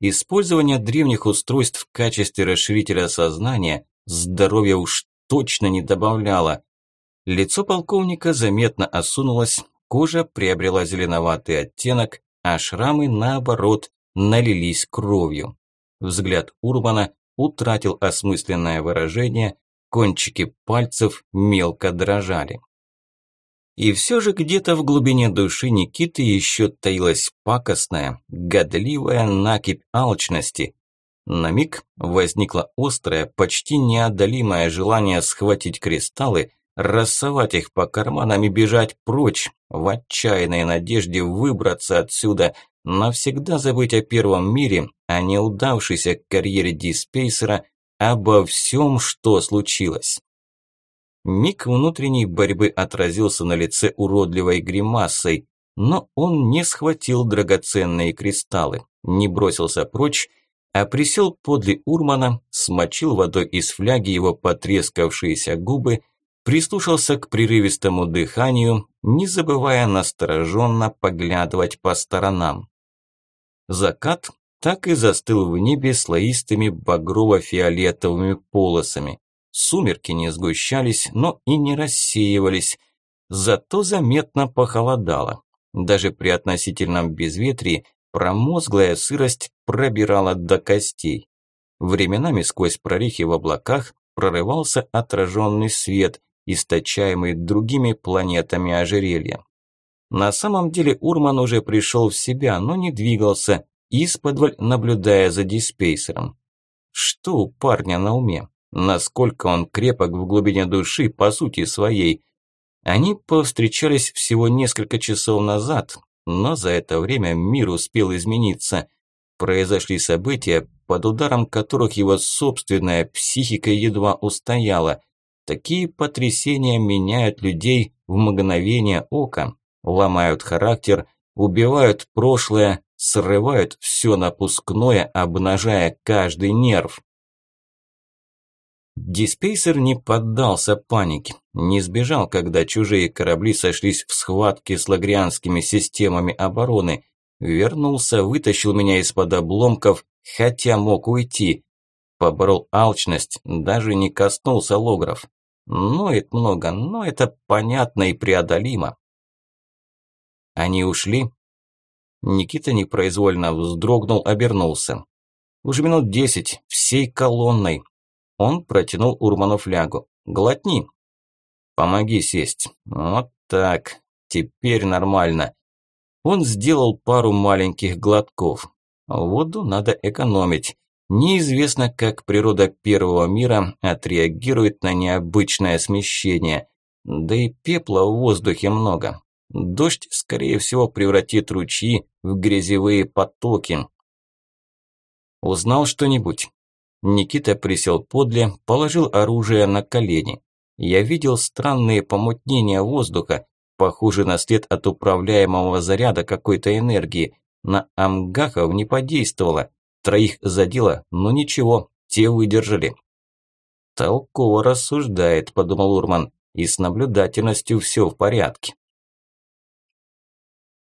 Использование древних устройств в качестве расширителя сознания здоровья уж точно не добавляло. Лицо полковника заметно осунулось, Кожа приобрела зеленоватый оттенок, а шрамы, наоборот, налились кровью. Взгляд Урбана утратил осмысленное выражение, кончики пальцев мелко дрожали. И все же где-то в глубине души Никиты еще таилась пакостная, годливая накипь алчности. На миг возникло острое, почти неодолимое желание схватить кристаллы, рассовать их по карманам и бежать прочь, в отчаянной надежде выбраться отсюда, навсегда забыть о первом мире, о неудавшейся карьере диспейсера, обо всем, что случилось. Миг внутренней борьбы отразился на лице уродливой гримасой, но он не схватил драгоценные кристаллы, не бросился прочь, а присел подле Урмана, смочил водой из фляги его потрескавшиеся губы, прислушался к прерывистому дыханию, не забывая настороженно поглядывать по сторонам. Закат так и застыл в небе слоистыми багрово-фиолетовыми полосами. Сумерки не сгущались, но и не рассеивались. Зато заметно похолодало. Даже при относительном безветрии промозглая сырость пробирала до костей. Временами сквозь прорехи в облаках прорывался отраженный свет, источаемый другими планетами ожерелья. На самом деле Урман уже пришел в себя, но не двигался, исподволь наблюдая за диспейсером. Что у парня на уме? Насколько он крепок в глубине души, по сути своей? Они повстречались всего несколько часов назад, но за это время мир успел измениться. Произошли события, под ударом которых его собственная психика едва устояла. Такие потрясения меняют людей в мгновение ока, ломают характер, убивают прошлое, срывают все напускное, обнажая каждый нерв. Диспейсер не поддался панике, не сбежал, когда чужие корабли сошлись в схватке с лагрианскими системами обороны, вернулся, вытащил меня из-под обломков, хотя мог уйти. Поборол алчность, даже не коснулся логров. Ноет много, но это понятно и преодолимо. Они ушли. Никита непроизвольно вздрогнул, обернулся. Уже минут десять, всей колонной. Он протянул Урману флягу. «Глотни». «Помоги сесть». «Вот так. Теперь нормально». Он сделал пару маленьких глотков. Воду надо экономить. Неизвестно, как природа первого мира отреагирует на необычное смещение. Да и пепла в воздухе много. Дождь, скорее всего, превратит ручьи в грязевые потоки. Узнал что-нибудь? Никита присел подле, положил оружие на колени. Я видел странные помутнения воздуха, похожие на след от управляемого заряда какой-то энергии. На амгахов не подействовало. Троих задело, но ничего, те выдержали. Толково рассуждает, подумал Урман, и с наблюдательностью все в порядке.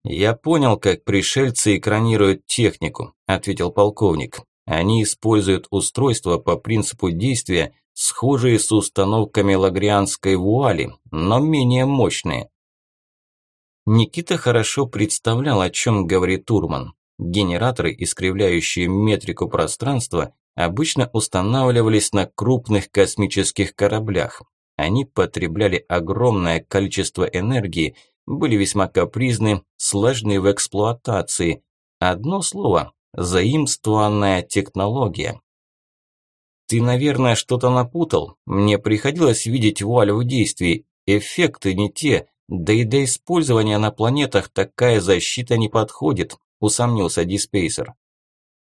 «Я понял, как пришельцы экранируют технику», – ответил полковник. «Они используют устройства по принципу действия, схожие с установками лагрианской вуали, но менее мощные». Никита хорошо представлял, о чем говорит Урман. Генераторы, искривляющие метрику пространства, обычно устанавливались на крупных космических кораблях. Они потребляли огромное количество энергии, были весьма капризны, сложны в эксплуатации. Одно слово – заимствованная технология. Ты, наверное, что-то напутал. Мне приходилось видеть вуаль в действии. Эффекты не те, да и для использования на планетах такая защита не подходит, усомнился Диспейсер.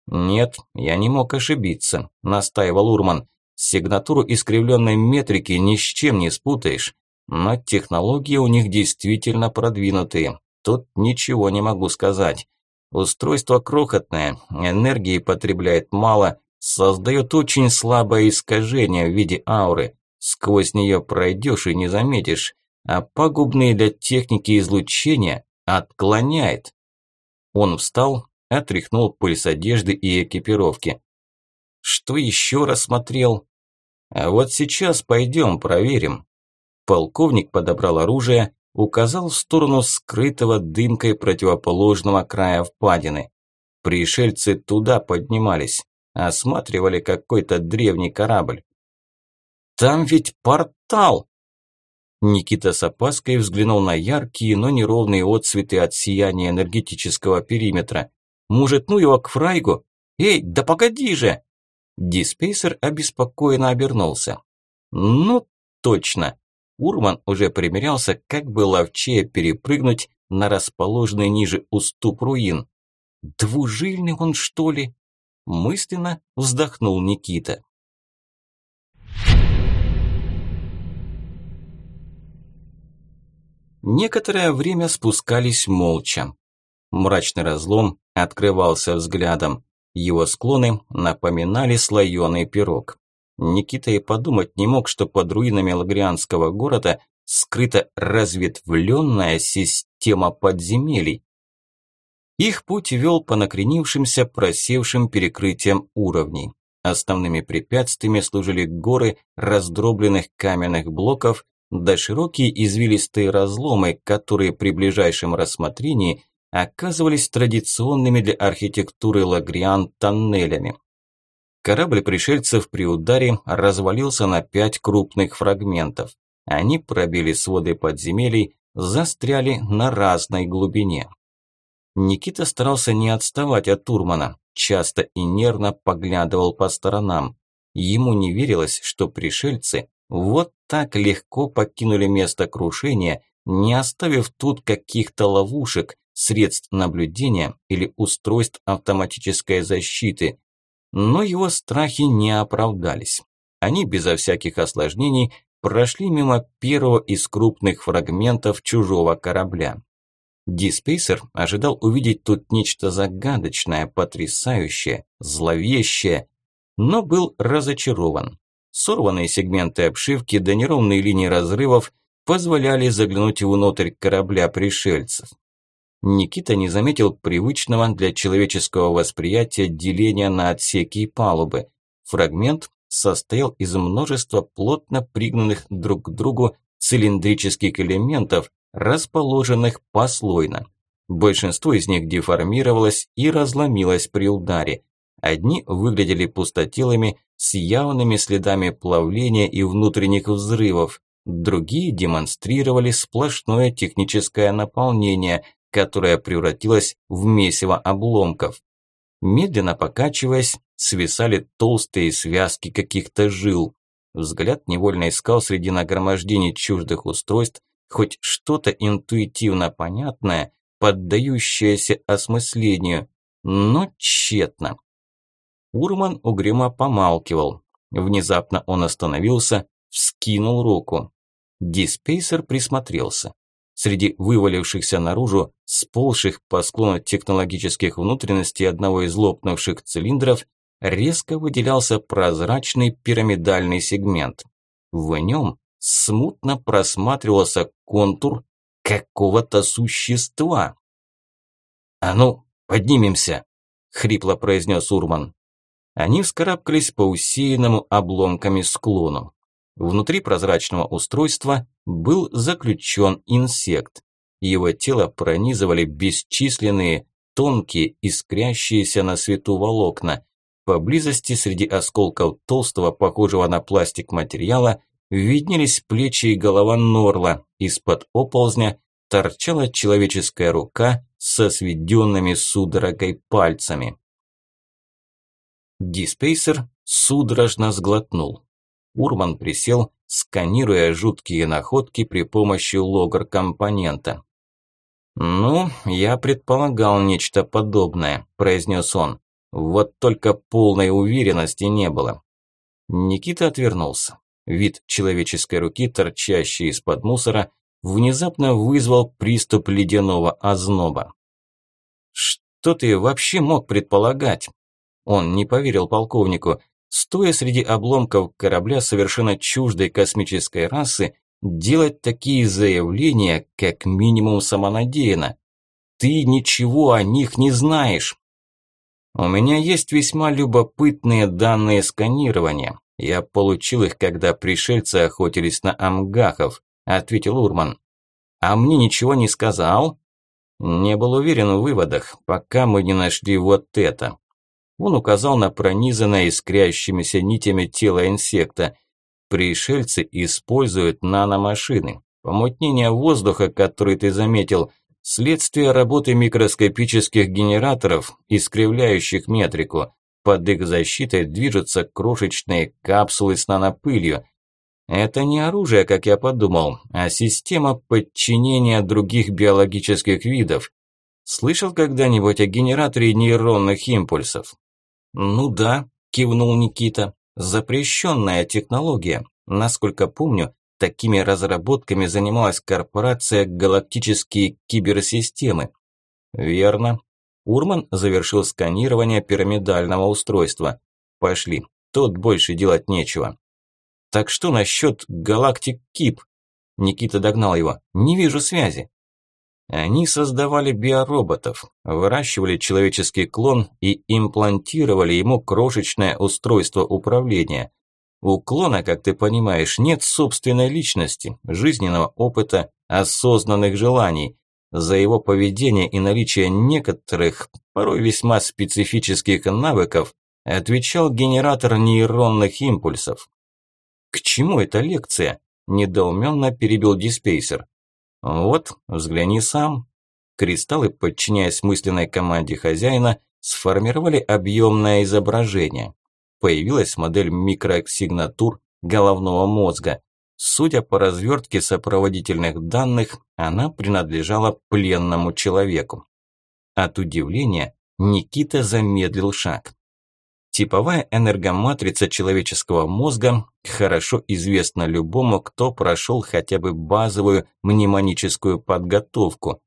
Нет, я не мог ошибиться, настаивал Урман. Сигнатуру искривленной метрики ни с чем не спутаешь. Но технологии у них действительно продвинутые. Тут ничего не могу сказать. Устройство крохотное, энергии потребляет мало, создает очень слабое искажение в виде ауры. Сквозь нее пройдешь и не заметишь, а пагубные для техники излучения отклоняет. Он встал, отряхнул пыль с одежды и экипировки. Что еще рассмотрел? А вот сейчас пойдем проверим. Полковник подобрал оружие, указал в сторону скрытого дымкой противоположного края впадины. Пришельцы туда поднимались, осматривали какой-то древний корабль. «Там ведь портал!» Никита с опаской взглянул на яркие, но неровные отцветы от сияния энергетического периметра. «Может, ну его к фрайгу? Эй, да погоди же!» Диспейсер обеспокоенно обернулся. «Ну, точно!» Урман уже примерялся, как бы ловчее перепрыгнуть на расположенный ниже уступ руин. «Двужильный он, что ли?» Мысленно вздохнул Никита. Некоторое время спускались молча. Мрачный разлом открывался взглядом. Его склоны напоминали слоеный пирог. Никита и подумать не мог, что под руинами лагрианского города скрыта разветвленная система подземелий. Их путь вел по накренившимся, просевшим перекрытиям уровней. Основными препятствиями служили горы раздробленных каменных блоков, да широкие извилистые разломы, которые при ближайшем рассмотрении оказывались традиционными для архитектуры Лагриан тоннелями. Корабль пришельцев при ударе развалился на пять крупных фрагментов. Они пробили своды подземелий, застряли на разной глубине. Никита старался не отставать от Турмана, часто и нервно поглядывал по сторонам. Ему не верилось, что пришельцы вот так легко покинули место крушения, не оставив тут каких-то ловушек, средств наблюдения или устройств автоматической защиты. Но его страхи не оправдались. Они безо всяких осложнений прошли мимо первого из крупных фрагментов чужого корабля. Диспейсер ожидал увидеть тут нечто загадочное, потрясающее, зловещее, но был разочарован. Сорванные сегменты обшивки до неровной линии разрывов позволяли заглянуть внутрь корабля пришельцев. Никита не заметил привычного для человеческого восприятия деления на отсеки и палубы. Фрагмент состоял из множества плотно пригнанных друг к другу цилиндрических элементов, расположенных послойно. Большинство из них деформировалось и разломилось при ударе. Одни выглядели пустотелыми, с явными следами плавления и внутренних взрывов, другие демонстрировали сплошное техническое наполнение, которое превратилось в месиво обломков. Медленно покачиваясь, свисали толстые связки каких-то жил. Взгляд невольно искал среди нагромождений чуждых устройств хоть что-то интуитивно понятное, поддающееся осмыслению, но тщетно. Урман угрюмо помалкивал. Внезапно он остановился, вскинул руку. Диспейсер присмотрелся. Среди вывалившихся наружу, сползших по склону технологических внутренностей одного из лопнувших цилиндров, резко выделялся прозрачный пирамидальный сегмент. В нем смутно просматривался контур какого-то существа. «А ну, поднимемся!» – хрипло произнес Урман. Они вскарабкались по усеянному обломками склону. Внутри прозрачного устройства был заключен инсект. Его тело пронизывали бесчисленные, тонкие, искрящиеся на свету волокна. Поблизости среди осколков толстого, похожего на пластик материала, виднелись плечи и голова Норла. Из-под оползня торчала человеческая рука со сведенными судорогой пальцами. Диспейсер судорожно сглотнул. Урман присел, сканируя жуткие находки при помощи логар-компонента. «Ну, я предполагал нечто подобное», – произнес он. «Вот только полной уверенности не было». Никита отвернулся. Вид человеческой руки, торчащей из-под мусора, внезапно вызвал приступ ледяного озноба. «Что ты вообще мог предполагать?» Он не поверил полковнику. Стоя среди обломков корабля совершенно чуждой космической расы, делать такие заявления как минимум самонадеянно. Ты ничего о них не знаешь. У меня есть весьма любопытные данные сканирования. Я получил их, когда пришельцы охотились на амгахов, ответил Урман. А мне ничего не сказал? Не был уверен в выводах, пока мы не нашли вот это. Он указал на пронизанное искрящимися нитями тело инсекта. Пришельцы используют наномашины. Помутнение воздуха, который ты заметил, следствие работы микроскопических генераторов, искривляющих метрику. Под их защитой движутся крошечные капсулы с нанопылью. Это не оружие, как я подумал, а система подчинения других биологических видов. Слышал когда-нибудь о генераторе нейронных импульсов? «Ну да», – кивнул Никита. «Запрещенная технология. Насколько помню, такими разработками занималась корпорация «Галактические киберсистемы». «Верно». Урман завершил сканирование пирамидального устройства. «Пошли, тут больше делать нечего». «Так что насчет галактик Кип?» Никита догнал его. «Не вижу связи». Они создавали биороботов, выращивали человеческий клон и имплантировали ему крошечное устройство управления. У клона, как ты понимаешь, нет собственной личности, жизненного опыта, осознанных желаний. За его поведение и наличие некоторых, порой весьма специфических навыков отвечал генератор нейронных импульсов. «К чему эта лекция?» – недоуменно перебил диспейсер. Вот, взгляни сам. Кристаллы, подчиняясь мысленной команде хозяина, сформировали объемное изображение. Появилась модель микросигнатур головного мозга. Судя по развертке сопроводительных данных, она принадлежала пленному человеку. От удивления Никита замедлил шаг. Типовая энергоматрица человеческого мозга хорошо известна любому, кто прошел хотя бы базовую мнемоническую подготовку.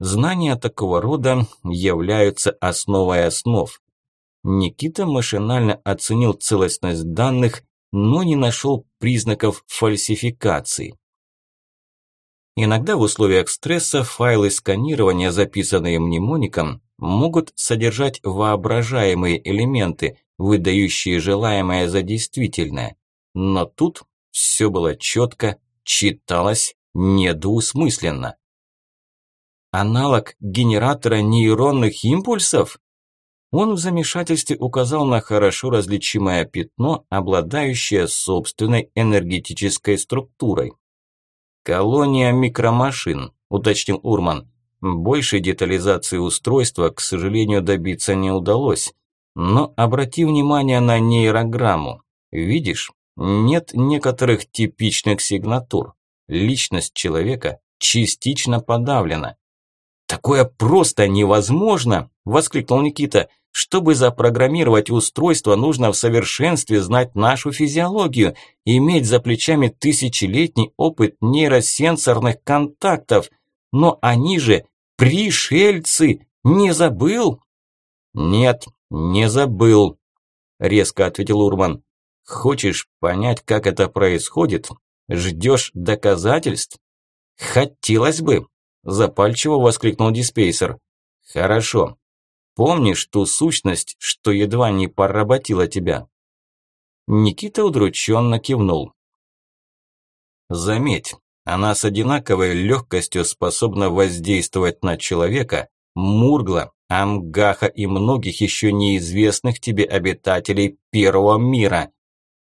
Знания такого рода являются основой основ. Никита машинально оценил целостность данных, но не нашел признаков фальсификации. Иногда в условиях стресса файлы сканирования, записанные мнемоником, могут содержать воображаемые элементы, выдающие желаемое за действительное. Но тут все было четко, читалось недвусмысленно. Аналог генератора нейронных импульсов? Он в замешательстве указал на хорошо различимое пятно, обладающее собственной энергетической структурой. «Колония микромашин», – уточнил Урман. Большей детализации устройства, к сожалению, добиться не удалось. Но обрати внимание на нейрограмму. Видишь, нет некоторых типичных сигнатур. Личность человека частично подавлена. «Такое просто невозможно!» – воскликнул Никита. «Чтобы запрограммировать устройство, нужно в совершенстве знать нашу физиологию, иметь за плечами тысячелетний опыт нейросенсорных контактов. Но они же пришельцы! Не забыл?» «Нет, «Не забыл», – резко ответил Урман. «Хочешь понять, как это происходит? Ждешь доказательств?» «Хотелось бы», – запальчиво воскликнул диспейсер. Хорошо. Помнишь ту сущность, что едва не поработила тебя? Никита удрученно кивнул. Заметь, она с одинаковой легкостью способна воздействовать на человека, Мургла, Амгаха и многих еще неизвестных тебе обитателей Первого мира.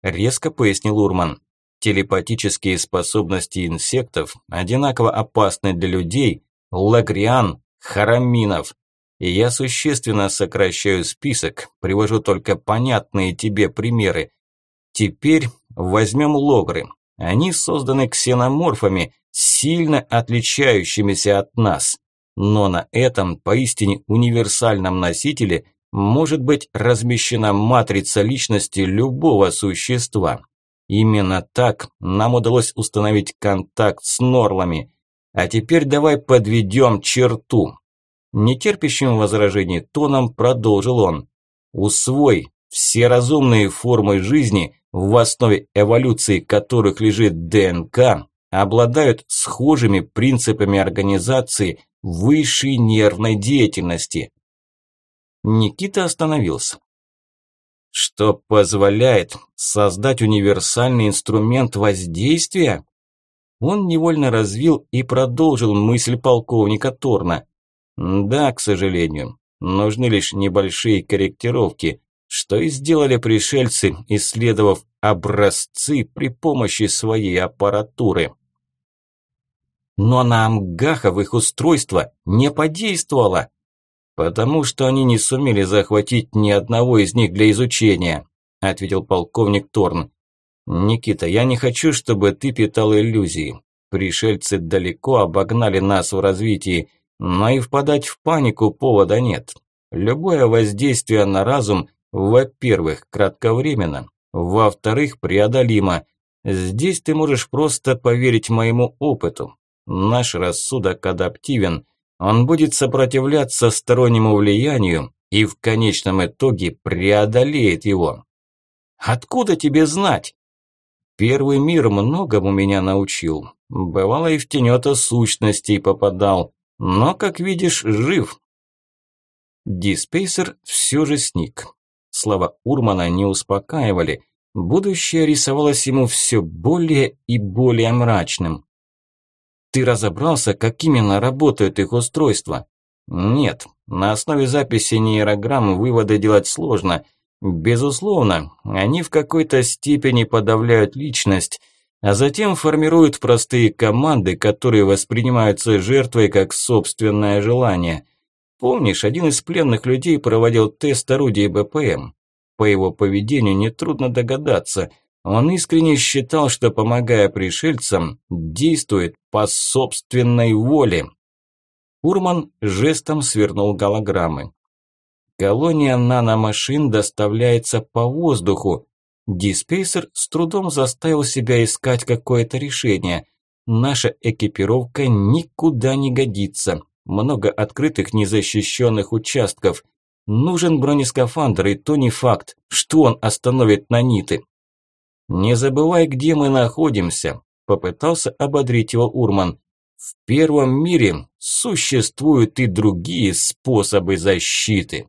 Резко пояснил Урман. Телепатические способности инсектов одинаково опасны для людей, лагриан, хараминов. И я существенно сокращаю список, привожу только понятные тебе примеры. Теперь возьмем логры. Они созданы ксеноморфами, сильно отличающимися от нас. Но на этом поистине универсальном носителе может быть размещена матрица личности любого существа. Именно так нам удалось установить контакт с Норлами. А теперь давай подведем черту. Нетерпящим возражений тоном продолжил он. Усвой все разумные формы жизни, в основе эволюции которых лежит ДНК, обладают схожими принципами организации высшей нервной деятельности. Никита остановился. Что позволяет создать универсальный инструмент воздействия? Он невольно развил и продолжил мысль полковника Торна. Да, к сожалению, нужны лишь небольшие корректировки, что и сделали пришельцы, исследовав образцы при помощи своей аппаратуры. Но на Амгаха в их устройство не подействовало, потому что они не сумели захватить ни одного из них для изучения, ответил полковник Торн. Никита, я не хочу, чтобы ты питал иллюзии. Пришельцы далеко обогнали нас в развитии, но и впадать в панику повода нет. Любое воздействие на разум, во-первых, кратковременно, во-вторых, преодолимо. Здесь ты можешь просто поверить моему опыту. Наш рассудок адаптивен, он будет сопротивляться стороннему влиянию и в конечном итоге преодолеет его. Откуда тебе знать? Первый мир многому меня научил. Бывало и в тенета сущностей попадал, но, как видишь, жив. Диспейсер все же сник. Слова Урмана не успокаивали. Будущее рисовалось ему все более и более мрачным. Ты разобрался, как именно работают их устройства? Нет, на основе записи нейрограмм выводы делать сложно. Безусловно, они в какой-то степени подавляют личность, а затем формируют простые команды, которые воспринимаются жертвой как собственное желание. Помнишь, один из пленных людей проводил тест орудий БПМ? По его поведению нетрудно догадаться – он искренне считал, что, помогая пришельцам, действует по собственной воле. Урман жестом свернул голограммы. Колония наномашин доставляется по воздуху. Диспейсер с трудом заставил себя искать какое-то решение. Наша экипировка никуда не годится. Много открытых незащищенных участков. Нужен бронескафандр, и то не факт, что он остановит наниты. «Не забывай, где мы находимся», – попытался ободрить его Урман. «В первом мире существуют и другие способы защиты».